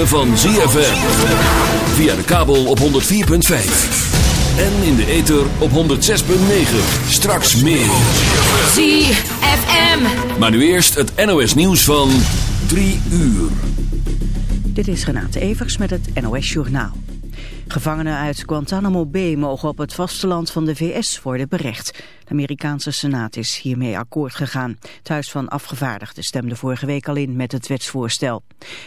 ritme van ZFM. Via de kabel op 104.5. En in de ether op 106.9. Straks meer. ZFM. Maar nu eerst het NOS nieuws van 3 uur. Dit is Renate Evers met het NOS Journaal. Gevangenen uit Guantanamo Bay mogen op het vasteland van de VS worden berecht. Amerikaanse Senaat is hiermee akkoord gegaan. Het Huis van Afgevaardigden stemde vorige week al in met het wetsvoorstel.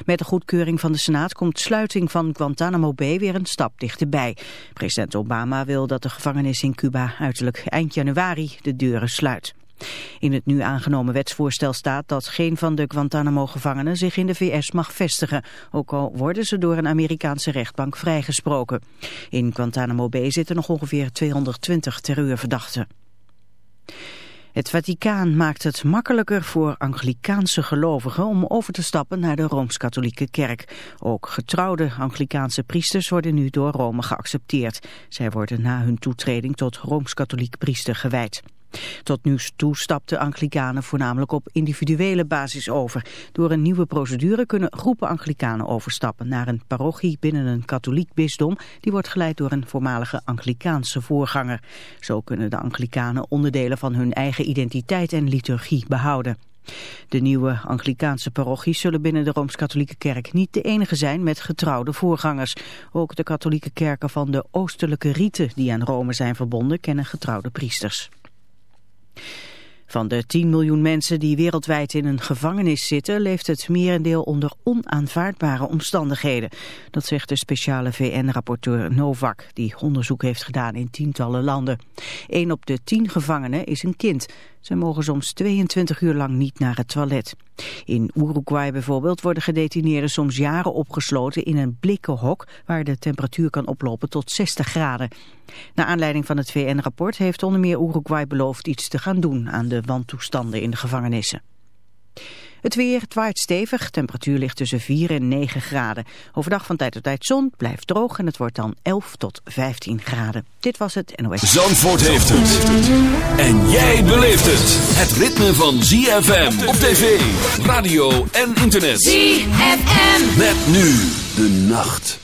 Met de goedkeuring van de Senaat komt sluiting van Guantanamo Bay weer een stap dichterbij. President Obama wil dat de gevangenis in Cuba uiterlijk eind januari de deuren sluit. In het nu aangenomen wetsvoorstel staat dat geen van de Guantanamo-gevangenen zich in de VS mag vestigen, ook al worden ze door een Amerikaanse rechtbank vrijgesproken. In Guantanamo Bay zitten nog ongeveer 220 terreurverdachten. Het Vaticaan maakt het makkelijker voor Anglikaanse gelovigen om over te stappen naar de Rooms-Katholieke Kerk. Ook getrouwde Anglikaanse priesters worden nu door Rome geaccepteerd. Zij worden na hun toetreding tot Rooms-Katholiek priester gewijd. Tot nu toe stapten Anglikanen voornamelijk op individuele basis over. Door een nieuwe procedure kunnen groepen Anglikanen overstappen naar een parochie binnen een katholiek bisdom. Die wordt geleid door een voormalige Anglikaanse voorganger. Zo kunnen de Anglikanen onderdelen van hun eigen identiteit en liturgie behouden. De nieuwe Anglikaanse parochies zullen binnen de Rooms-Katholieke Kerk niet de enige zijn met getrouwde voorgangers. Ook de katholieke kerken van de oostelijke rieten die aan Rome zijn verbonden kennen getrouwde priesters. Van de 10 miljoen mensen die wereldwijd in een gevangenis zitten... leeft het merendeel onder onaanvaardbare omstandigheden. Dat zegt de speciale VN-rapporteur Novak... die onderzoek heeft gedaan in tientallen landen. Een op de 10 gevangenen is een kind. Ze mogen soms 22 uur lang niet naar het toilet. In Uruguay bijvoorbeeld worden gedetineerden soms jaren opgesloten in een blikken hok waar de temperatuur kan oplopen tot 60 graden. Naar aanleiding van het VN-rapport heeft onder meer Uruguay beloofd iets te gaan doen aan de wantoestanden in de gevangenissen. Het weer, het waait stevig, temperatuur ligt tussen 4 en 9 graden. Overdag van tijd tot tijd zon, blijft droog en het wordt dan 11 tot 15 graden. Dit was het NOS. Zandvoort heeft het. En jij beleeft het. Het ritme van ZFM op tv, radio en internet. ZFM. Met nu de nacht.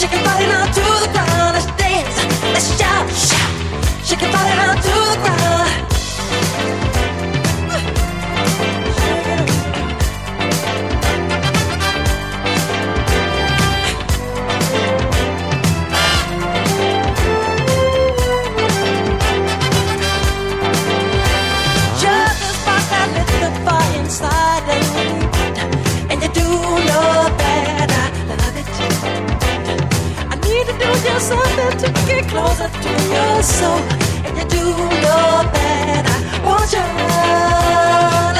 Shake your body now to the ground. to your soul, and you do your best. I want you.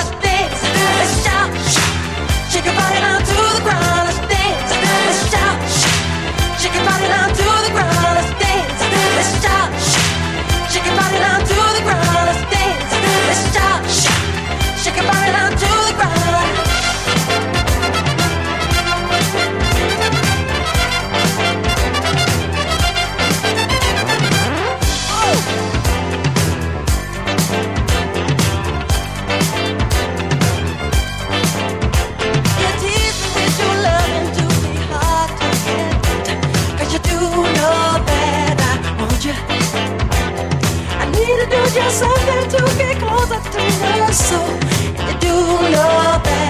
so you do your best.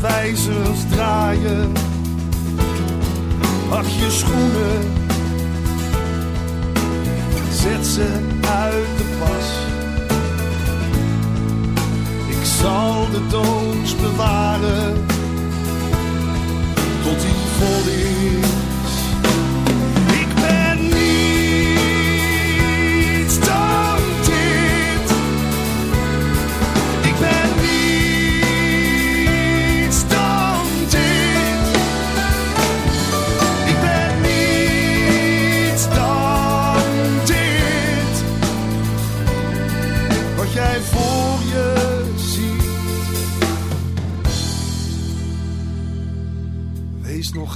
wijzers draaien. Pak je schoenen. Zet ze uit de pas. Ik zal de doos bewaren. Tot die vol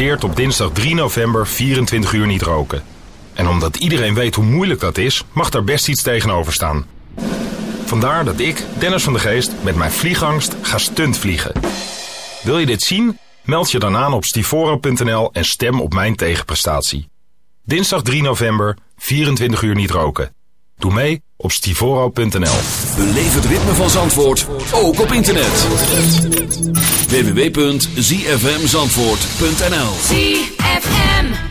Op dinsdag 3 november 24 uur niet roken. En omdat iedereen weet hoe moeilijk dat is, mag daar best iets tegenover staan. Vandaar dat ik, Dennis van de Geest, met mijn vliegangst ga stuntvliegen. Wil je dit zien? Meld je dan aan op stivoro.nl en stem op mijn tegenprestatie. Dinsdag 3 november, 24 uur niet roken. Doe mee op stivoro.nl. Beleef het ritme van Zandvoort, ook op internet. www.zfmzandvoort.nl ZFM.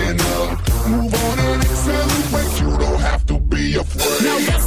stand. Move on and excel, but you don't have to be afraid. Now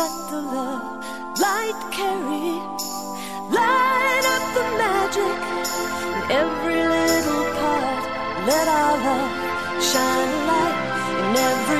let the love light carry, light up the magic in every little part. Let our love shine a light in every